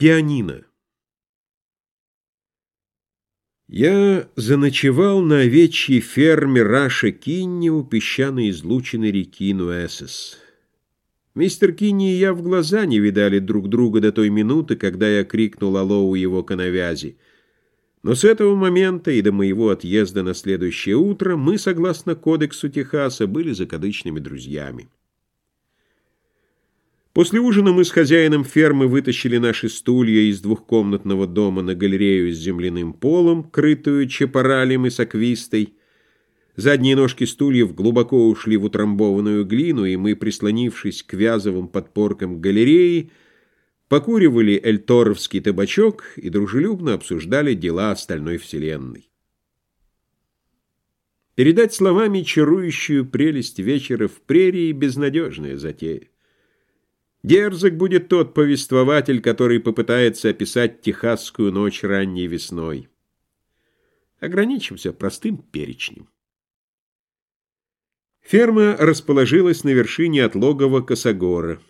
Пианино. Я заночевал на овечьей ферме Раша Кинни у песчаной излучины реки Нуэсес. Мистер Кинни и я в глаза не видали друг друга до той минуты, когда я крикнул «Алло» его коновязи. Но с этого момента и до моего отъезда на следующее утро мы, согласно кодексу Техаса, были закадычными друзьями. После ужина мы с хозяином фермы вытащили наши стулья из двухкомнатного дома на галерею с земляным полом, крытую чепоралем и саквистой. Задние ножки стульев глубоко ушли в утрамбованную глину, и мы, прислонившись к вязовым подпоркам галереи, покуривали эльторовский табачок и дружелюбно обсуждали дела остальной вселенной. Передать словами чарующую прелесть вечера в прерии — безнадежная затея. Дерзок будет тот повествователь, который попытается описать техасскую ночь ранней весной. Ограничимся простым перечнем. Ферма расположилась на вершине отлогого косогора.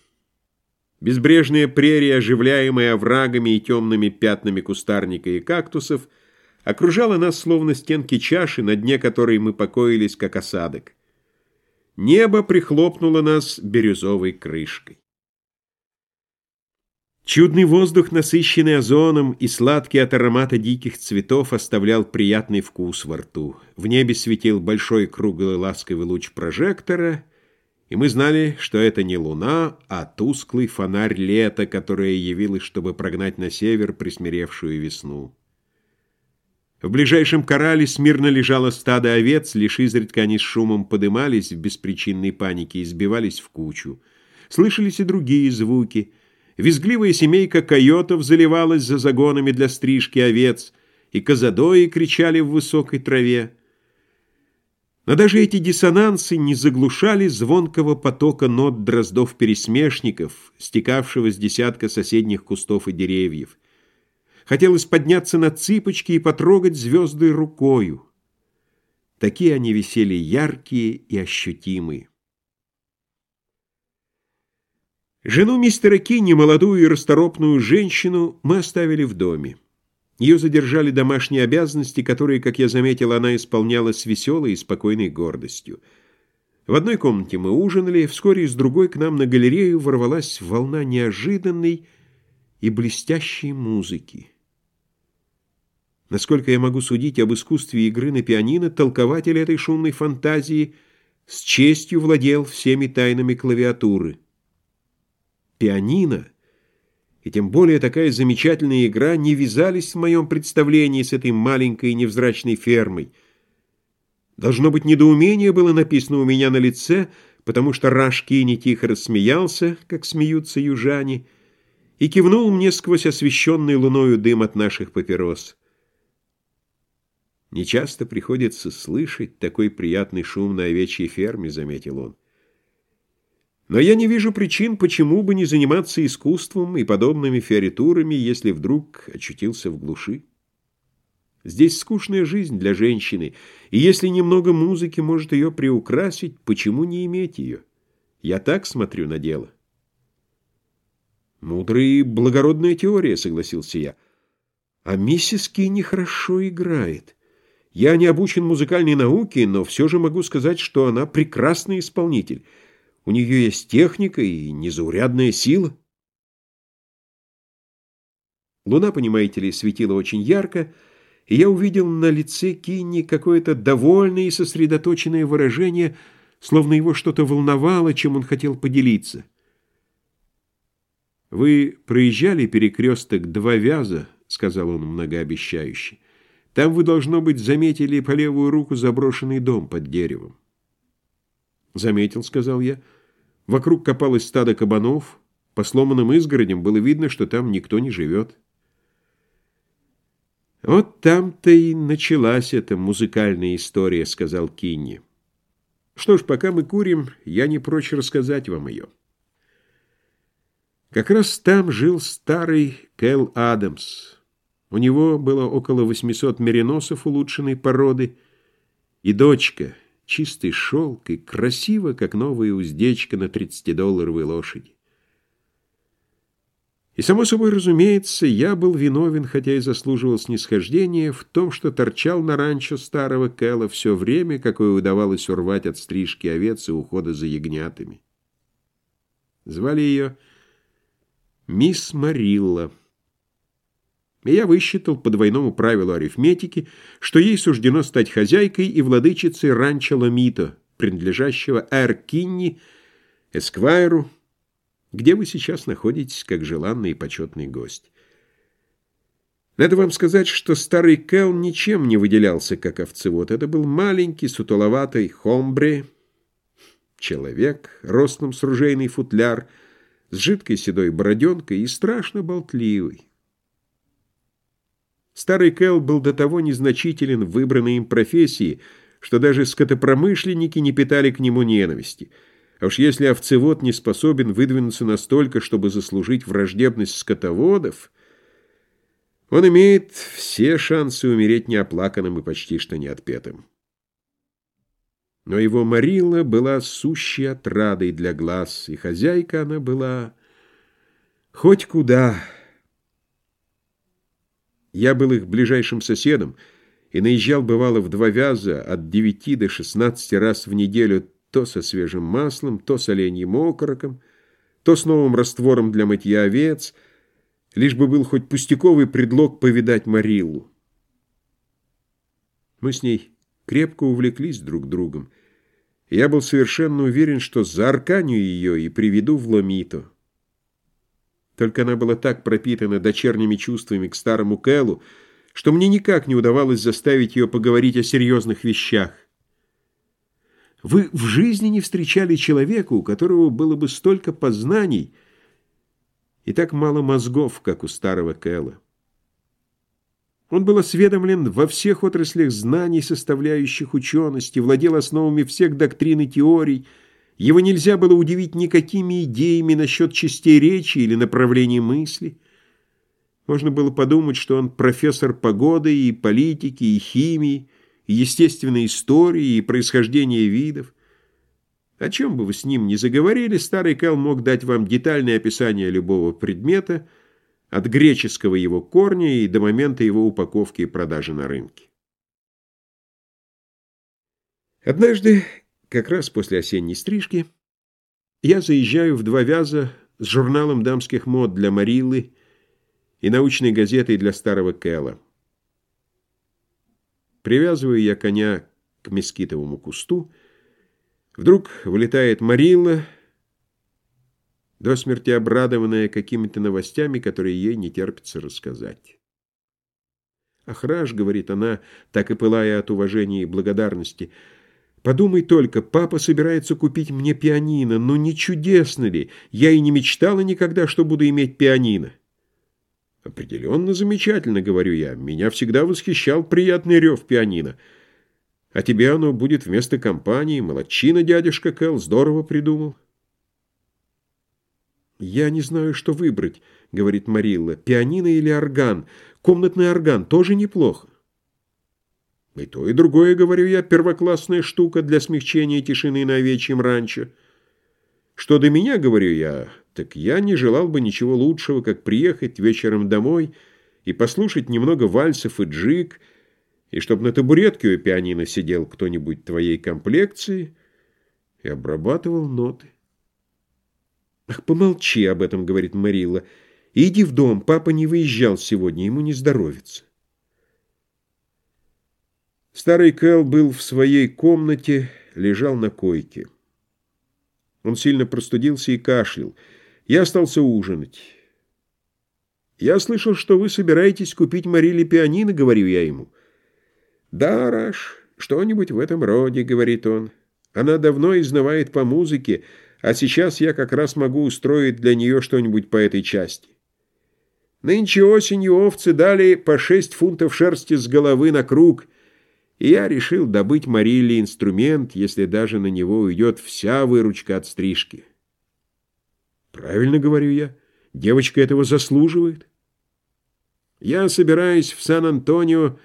Безбрежная прерия, оживляемая оврагами и темными пятнами кустарника и кактусов, окружала нас словно стенки чаши, на дне которой мы покоились, как осадок. Небо прихлопнуло нас бирюзовой крышкой. Чудный воздух, насыщенный озоном и сладкий от аромата диких цветов, оставлял приятный вкус во рту. В небе светил большой круглый ласковый луч прожектора, и мы знали, что это не луна, а тусклый фонарь лета, которое явилось, чтобы прогнать на север присмиревшую весну. В ближайшем корале смирно лежало стадо овец, лишь изредка они с шумом подымались в беспричинной панике и сбивались в кучу. Слышались и другие звуки — Визгливая семейка койотов заливалась за загонами для стрижки овец, и козадои кричали в высокой траве. Но даже эти диссонансы не заглушали звонкого потока нот дроздов-пересмешников, стекавшего с десятка соседних кустов и деревьев. Хотелось подняться на цыпочки и потрогать звезды рукою. Такие они висели яркие и ощутимые. Жену мистера Кинни, молодую и расторопную женщину, мы оставили в доме. Ее задержали домашние обязанности, которые, как я заметил, она исполняла с веселой и спокойной гордостью. В одной комнате мы ужинали, вскоре из другой к нам на галерею ворвалась волна неожиданной и блестящей музыки. Насколько я могу судить об искусстве игры на пианино, толкователь этой шумной фантазии с честью владел всеми тайнами клавиатуры — пианино, и тем более такая замечательная игра не вязались в моем представлении с этой маленькой невзрачной фермой. Должно быть, недоумение было написано у меня на лице, потому что Рашкини тихо рассмеялся, как смеются южане, и кивнул мне сквозь освещенный луною дым от наших папирос. «Нечасто приходится слышать такой приятный шум на овечьей ферме», — заметил он. Но я не вижу причин, почему бы не заниматься искусством и подобными фиоритурами, если вдруг очутился в глуши. Здесь скучная жизнь для женщины, и если немного музыки может ее приукрасить, почему не иметь ее? Я так смотрю на дело. Мудрая и благородная теория, согласился я. А миссис Кинни хорошо играет. Я не обучен музыкальной науке, но все же могу сказать, что она прекрасный исполнитель — у нее есть техника и незаурядная сила. Луна, понимаете ли, светила очень ярко, и я увидел на лице Кинни какое-то довольное и сосредоточенное выражение, словно его что-то волновало, чем он хотел поделиться. «Вы проезжали перекресток Два Вяза?» — сказал он многообещающе. «Там вы, должно быть, заметили по левую руку заброшенный дом под деревом». «Заметил», — сказал я. Вокруг копалось стадо кабанов. По сломанным изгородям было видно, что там никто не живет. «Вот там-то и началась эта музыкальная история», — сказал Кинни. «Что ж, пока мы курим, я не прочь рассказать вам ее». Как раз там жил старый Кэл Адамс. У него было около 800 мериносов улучшенной породы и дочка — чистый шелк и красиво, как новая уздечка на 30-долларовой лошади. И, само собой разумеется, я был виновен, хотя и заслуживал снисхождения, в том, что торчал на ранчо старого Кэлла все время, какое удавалось урвать от стрижки овец и ухода за ягнятами. Звали ее мисс Марилла. И я высчитал по двойному правилу арифметики, что ей суждено стать хозяйкой и владычицей ранчо Ламито, принадлежащего Эр Кинни, Эсквайру, где вы сейчас находитесь как желанный и почетный гость. Надо вам сказать, что старый Кэл ничем не выделялся как овцевод. Это был маленький, сутуловатый хомбре, человек, ростом с ружейный футляр, с жидкой седой бороденкой и страшно болтливый. Старый Кэл был до того незначителен в выбранной им профессии, что даже скотопромышленники не питали к нему ненависти — а уж если овцевод не способен выдвинуться настолько, чтобы заслужить враждебность скотоводов, он имеет все шансы умереть неоплаканным и почти что неотпетым. Но его Марилла была сущей отрадой для глаз, и хозяйка она была хоть куда. Я был их ближайшим соседом и наезжал, бывало, в два вяза от девяти до шестнадцати раз в неделю то со свежим маслом, то с оленьим окороком, то с новым раствором для мытья овец, лишь бы был хоть пустяковый предлог повидать Мариллу. Мы с ней крепко увлеклись друг другом, я был совершенно уверен, что заарканю ее и приведу в Ломито. Только она была так пропитана дочерними чувствами к старому Кэллу, что мне никак не удавалось заставить ее поговорить о серьезных вещах. Вы в жизни не встречали человека, у которого было бы столько познаний и так мало мозгов, как у старого Кэлла. Он был осведомлен во всех отраслях знаний, составляющих учености, владел основами всех доктрин и теорий. Его нельзя было удивить никакими идеями насчет частей речи или направлений мысли. Можно было подумать, что он профессор погоды и политики, и химии, и естественной истории, и происхождения видов. О чем бы вы с ним ни заговорили, старый Кэл мог дать вам детальное описание любого предмета, от греческого его корня и до момента его упаковки и продажи на рынке. Однажды, как раз после осенней стрижки, я заезжаю в два вяза с журналом дамских мод для Мариллы и научной газетой для старого Кэла. Привязываю я коня к мескитовому кусту. Вдруг вылетает Марилла, до смерти обрадованная какими-то новостями, которые ей не терпится рассказать. «Ахраш», — говорит она, так и пылая от уважения и благодарности, — «подумай только, папа собирается купить мне пианино, но не чудесно ли? Я и не мечтала никогда, что буду иметь пианино». «Определенно замечательно», — говорю я. «Меня всегда восхищал приятный рев пианино. А тебе оно будет вместо компании. Молодчина, дядюшка Кэл, здорово придумал». «Я не знаю, что выбрать», — говорит Марилла. «Пианино или орган? Комнатный орган тоже неплохо». «И то, и другое, — говорю я, — первоклассная штука для смягчения тишины на овечьем ранчо». Что до меня, говорю я, так я не желал бы ничего лучшего, как приехать вечером домой и послушать немного вальсов и джиг, и чтоб на табуретке у пианино сидел кто-нибудь твоей комплекции и обрабатывал ноты. «Ах, помолчи об этом», — говорит Марилла. «Иди в дом, папа не выезжал сегодня, ему не здоровится». Старый Кэл был в своей комнате, лежал на койке. Он сильно простудился и кашлял. Я остался ужинать. «Я слышал, что вы собираетесь купить Мариле пианино», — говорю я ему. «Да, Раш, что-нибудь в этом роде», — говорит он. «Она давно изнывает по музыке, а сейчас я как раз могу устроить для нее что-нибудь по этой части». Нынче осенью овцы дали по шесть фунтов шерсти с головы на круг — и я решил добыть Марилле инструмент, если даже на него уйдет вся выручка от стрижки. Правильно говорю я, девочка этого заслуживает. Я собираюсь в Сан-Антонио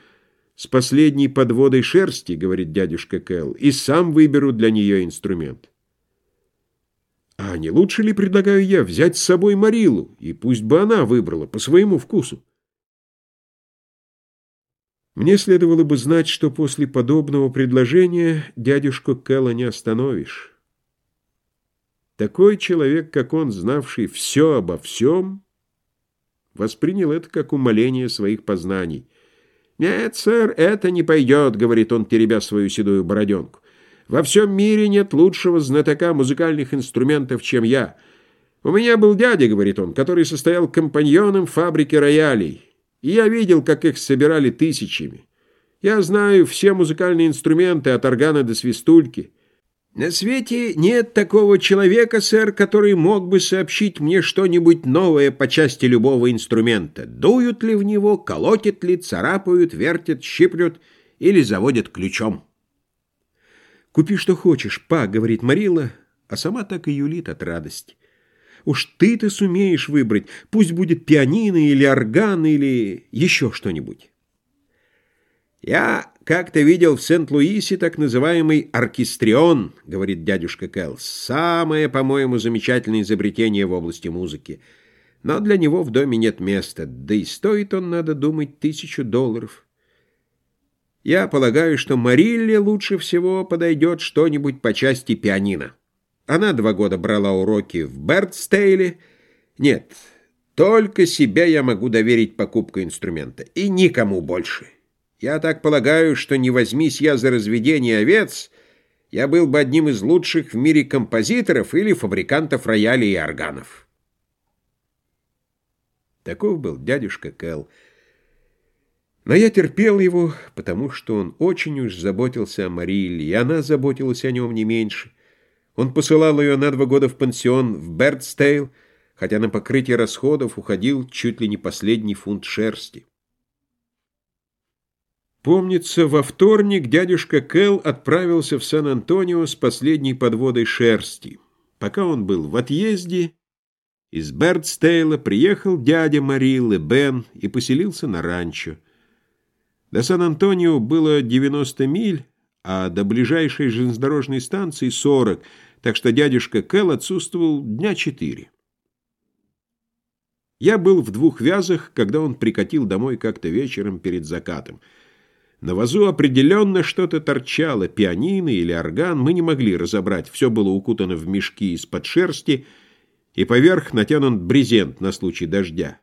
с последней подводой шерсти, говорит дядюшка Кэл, и сам выберу для нее инструмент. А не лучше ли, предлагаю я, взять с собой Марилу, и пусть бы она выбрала по своему вкусу? Мне следовало бы знать, что после подобного предложения дядюшку Кэлла не остановишь. Такой человек, как он, знавший все обо всем, воспринял это как умоление своих познаний. «Нет, сэр, это не пойдет», — говорит он, теребя свою седую бороденку. «Во всем мире нет лучшего знатока музыкальных инструментов, чем я. У меня был дядя, — говорит он, — который состоял компаньоном фабрики роялей, и я видел, как их собирали тысячами. Я знаю все музыкальные инструменты от органа до свистульки». На свете нет такого человека, сэр, который мог бы сообщить мне что-нибудь новое по части любого инструмента. Дуют ли в него, колотят ли, царапают, вертят, щиплют или заводят ключом. «Купи, что хочешь, па», — говорит Марила, а сама так и юлит от радости. «Уж ты-то сумеешь выбрать, пусть будет пианино или орган или еще что-нибудь». «Я как-то видел в Сент-Луисе так называемый оркестрион», — говорит дядюшка Кэл. «Самое, по-моему, замечательное изобретение в области музыки. Но для него в доме нет места, да и стоит он, надо думать, тысячу долларов. Я полагаю, что Марилле лучше всего подойдет что-нибудь по части пианино. Она два года брала уроки в Бертстейле. Нет, только себе я могу доверить покупку инструмента, и никому больше». Я так полагаю, что не возьмись я за разведение овец, я был бы одним из лучших в мире композиторов или фабрикантов роялей и органов. Таков был дядюшка Кэл. Но я терпел его, потому что он очень уж заботился о Марилле, и она заботилась о нем не меньше. Он посылал ее на два года в пансион в Бердстейл, хотя на покрытие расходов уходил чуть ли не последний фунт шерсти. Помнится, во вторник дядюшка Кэл отправился в Сан-Антонио с последней подводой шерсти. Пока он был в отъезде, из Бердстейла приехал дядя Мариллы, Бен, и поселился на ранчо. До Сан-Антонио было 90 миль, а до ближайшей железнодорожной станции 40, так что дядюшка Кэл отсутствовал дня четыре. Я был в двух вязах, когда он прикатил домой как-то вечером перед закатом — на вазу определенно что-то торчало, пианино или орган, мы не могли разобрать, все было укутано в мешки из-под шерсти, и поверх натянут брезент на случай дождя.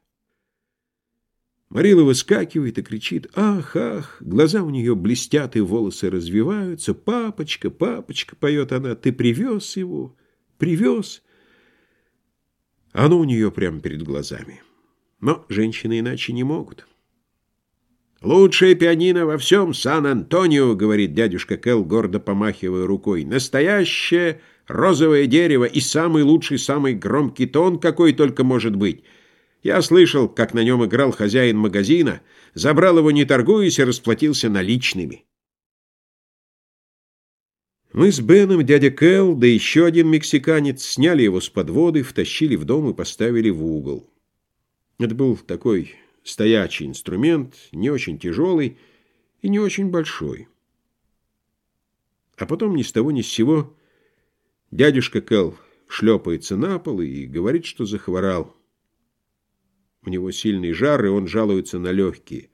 Марила выскакивает и кричит «Ах, ах!» Глаза у нее блестят и волосы развиваются. «Папочка, папочка!» — поет она. «Ты привез его? Привез?» Оно у нее прямо перед глазами. Но женщины иначе не могут. «Лучшее пианино во всем Сан-Антонио», — говорит дядюшка Кэл, гордо помахивая рукой. «Настоящее розовое дерево и самый лучший, самый громкий тон, какой только может быть. Я слышал, как на нем играл хозяин магазина, забрал его не торгуясь и расплатился наличными». Мы с Беном, дядя Кэл, да еще один мексиканец сняли его с подводы, втащили в дом и поставили в угол. Это был такой стоячий инструмент, не очень тяжелый и не очень большой. А потом ни с того ни с сего дядюшка Кэл шлепается на пол и говорит, что захворал. У него сильный жар, и он жалуется на легкие.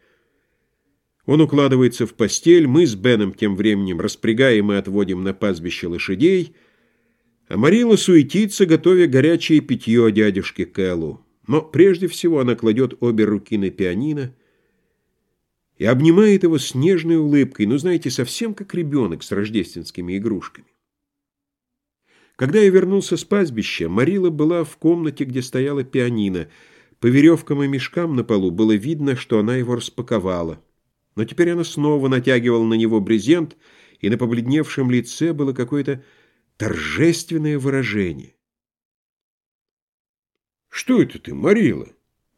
Он укладывается в постель, мы с Беном тем временем распрягаем и отводим на пастбище лошадей, а Марила суетится, готовя горячее питье дядюшке Кэллу. Но прежде всего она кладет обе руки на пианино и обнимает его с нежной улыбкой, ну, знаете, совсем как ребенок с рождественскими игрушками. Когда я вернулся с пастбища, Марила была в комнате, где стояла пианино. По веревкам и мешкам на полу было видно, что она его распаковала. Но теперь она снова натягивала на него брезент, и на побледневшем лице было какое-то торжественное выражение. «Что это ты, Марила?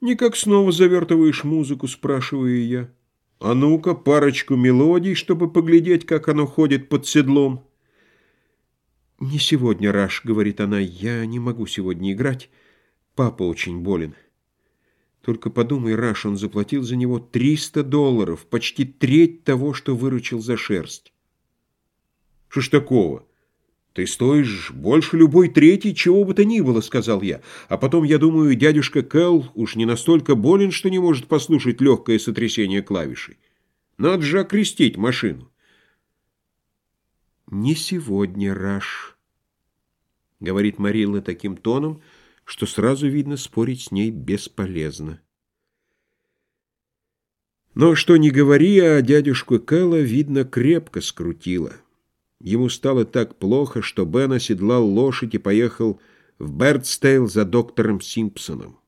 Никак снова завертываешь музыку?» – спрашиваю я. «А ну-ка, парочку мелодий, чтобы поглядеть, как оно ходит под седлом». «Не сегодня, Раш», — говорит она, — «я не могу сегодня играть. Папа очень болен». Только подумай, Раш, он заплатил за него 300 долларов, почти треть того, что выручил за шерсть. «Что ж такого? «Ты стоишь больше любой третий, чего бы то ни было», — сказал я. «А потом, я думаю, дядюшка Кэл уж не настолько болен, что не может послушать легкое сотрясение клавишей. Надо же окрестить машину». «Не сегодня, Раш», — говорит Марилла таким тоном, что сразу видно, спорить с ней бесполезно. Но что ни говори, а дядюшку Кэлла, видно, крепко скрутило. Ему стало так плохо, что Бен оседлал лошадь и поехал в Бердстейл за доктором Симпсоном.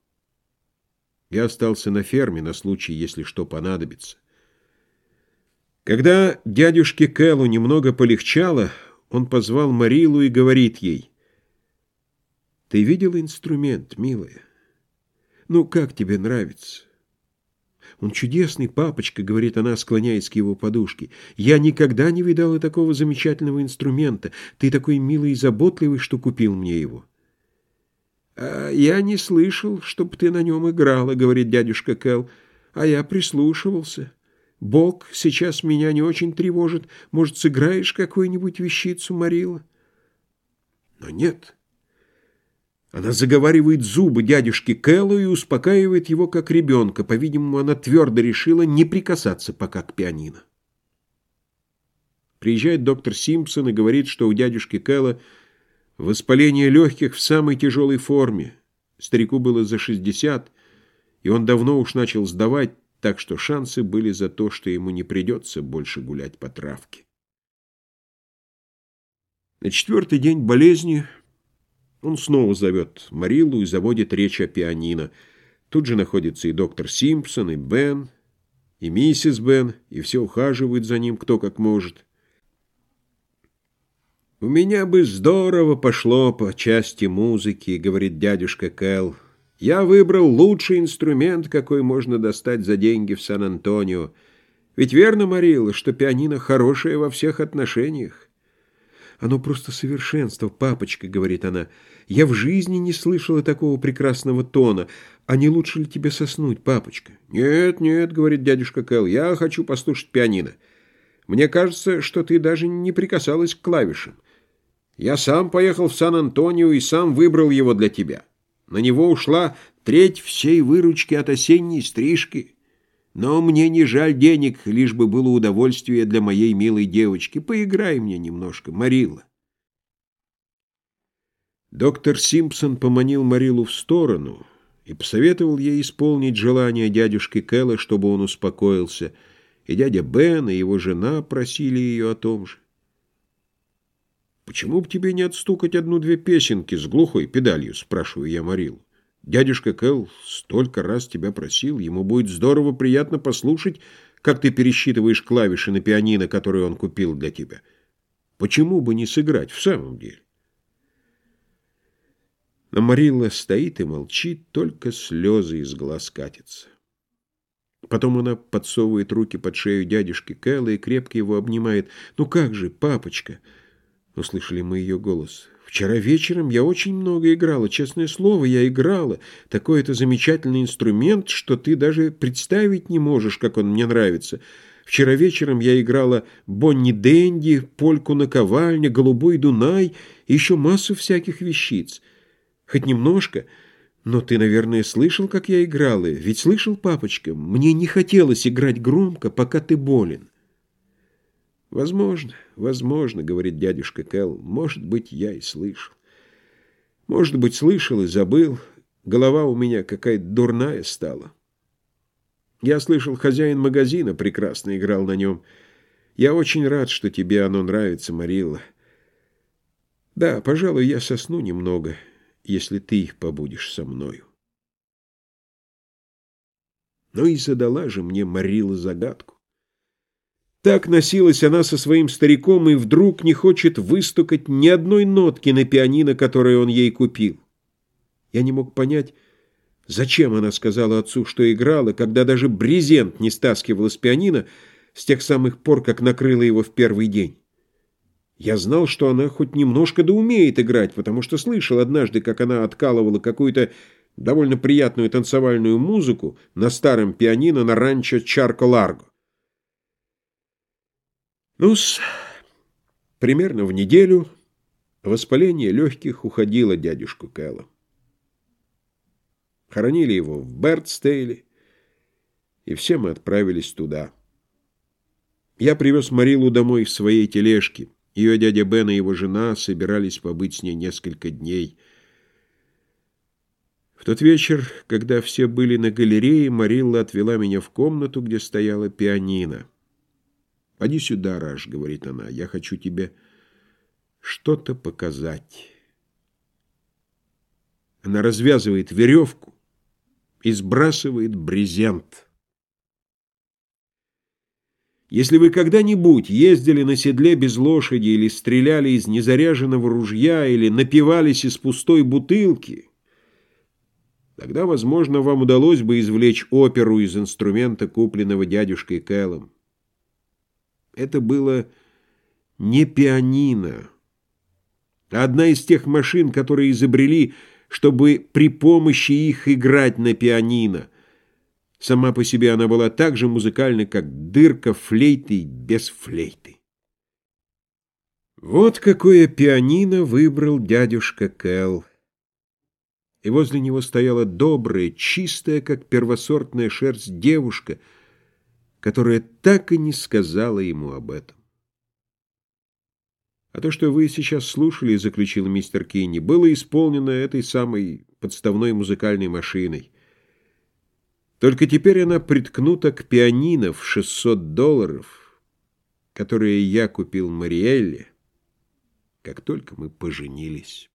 Я остался на ферме на случай, если что понадобится. Когда дядюшке Кэллу немного полегчало, он позвал Марилу и говорит ей, «Ты видела инструмент, милая? Ну, как тебе нравится?» «Он чудесный, папочка», — говорит она, склоняясь к его подушке. «Я никогда не видала такого замечательного инструмента. Ты такой милый и заботливый, что купил мне его». «А я не слышал, чтоб ты на нем играла», — говорит дядюшка Кэл. «А я прислушивался. Бог сейчас меня не очень тревожит. Может, сыграешь какую-нибудь вещицу, Марила?» «Но нет». Она заговаривает зубы дядюшки Кэллу и успокаивает его как ребенка. По-видимому, она твердо решила не прикасаться пока к пианино. Приезжает доктор Симпсон и говорит, что у дядюшки Кэлла воспаление легких в самой тяжелой форме. Старику было за 60, и он давно уж начал сдавать, так что шансы были за то, что ему не придется больше гулять по травке. На четвертый день болезни он снова зовет Марилу и заводит речь о пианино. Тут же находится и доктор Симпсон, и Бен, и миссис Бен, и все ухаживают за ним кто как может. «У меня бы здорово пошло по части музыки», — говорит дядюшка Кэл. «Я выбрал лучший инструмент, какой можно достать за деньги в Сан-Антонио. Ведь верно, Марилла, что пианино хорошее во всех отношениях?» «Оно просто совершенство, папочка», — говорит она. «Я в жизни не слышала такого прекрасного тона. А не лучше ли тебе соснуть, папочка?» «Нет, нет», — говорит дядюшка Кэл, — «я хочу послушать пианино. Мне кажется, что ты даже не прикасалась к клавишам. Я сам поехал в Сан-Антонио и сам выбрал его для тебя. На него ушла треть всей выручки от осенней стрижки». Но мне не жаль денег, лишь бы было удовольствие для моей милой девочки. Поиграй мне немножко, Марила. Доктор Симпсон поманил Марилу в сторону и посоветовал ей исполнить желание дядюшки Кэлла, чтобы он успокоился, и дядя Бен и его жена просили ее о том же. «Почему бы тебе не отстукать одну-две песенки с глухой педалью?» — спрашиваю я Марилу. Дядюшка Кэл столько раз тебя просил, ему будет здорово приятно послушать, как ты пересчитываешь клавиши на пианино, которые он купил для тебя. Почему бы не сыграть в самом деле? Но Марилла стоит и молчит, только слезы из глаз катятся. Потом она подсовывает руки под шею дядюшки Кэлла и крепко его обнимает. «Ну как же, папочка!» Услышали мы ее голос. Вчера вечером я очень много играла, честное слово, я играла. Такой это замечательный инструмент, что ты даже представить не можешь, как он мне нравится. Вчера вечером я играла Бонни Дэнди, Польку на ковальне, Голубой Дунай и еще массу всяких вещиц. Хоть немножко, но ты, наверное, слышал, как я играла. Ведь слышал, папочка, мне не хотелось играть громко, пока ты болен. «Возможно, возможно», — говорит дядюшка Кэл, — «может быть, я и слышал. Может быть, слышал и забыл. Голова у меня какая-то дурная стала. Я слышал, хозяин магазина прекрасно играл на нем. Я очень рад, что тебе оно нравится, Марилла. Да, пожалуй, я сосну немного, если ты побудешь со мною». Ну и задала же мне Марилла загадку. Так носилась она со своим стариком и вдруг не хочет выстукать ни одной нотки на пианино, которое он ей купил. Я не мог понять, зачем она сказала отцу, что играла, когда даже брезент не стаскивала с пианино с тех самых пор, как накрыла его в первый день. Я знал, что она хоть немножко да умеет играть, потому что слышал однажды, как она откалывала какую-то довольно приятную танцевальную музыку на старом пианино на ранчо Чарко-Ларго ну примерно в неделю Воспаление легких уходило дядюшку Кэлла. Хоронили его в Бертстейле, и все мы отправились туда. Я привез Марилу домой в своей тележке. Ее дядя Бен и его жена собирались побыть с ней несколько дней. В тот вечер, когда все были на галерее, Марилла отвела меня в комнату, где стояла пианино. «Поди сюда, Раш», — говорит она, — «я хочу тебе что-то показать». Она развязывает веревку и сбрасывает брезент. Если вы когда-нибудь ездили на седле без лошади или стреляли из незаряженного ружья или напивались из пустой бутылки, тогда, возможно, вам удалось бы извлечь оперу из инструмента, купленного дядюшкой Кэллом. Это было не пианино, а одна из тех машин, которые изобрели, чтобы при помощи их играть на пианино. Сама по себе она была так же музыкальна, как дырка флейты без флейты. Вот какое пианино выбрал дядюшка Кэл. И возле него стояла добрая, чистая, как первосортная шерсть девушка — которая так и не сказала ему об этом. А то, что вы сейчас слушали, заключил мистер Кинни, было исполнено этой самой подставной музыкальной машиной. Только теперь она приткнута к пианино в 600 долларов, которые я купил Мариэлле, как только мы поженились».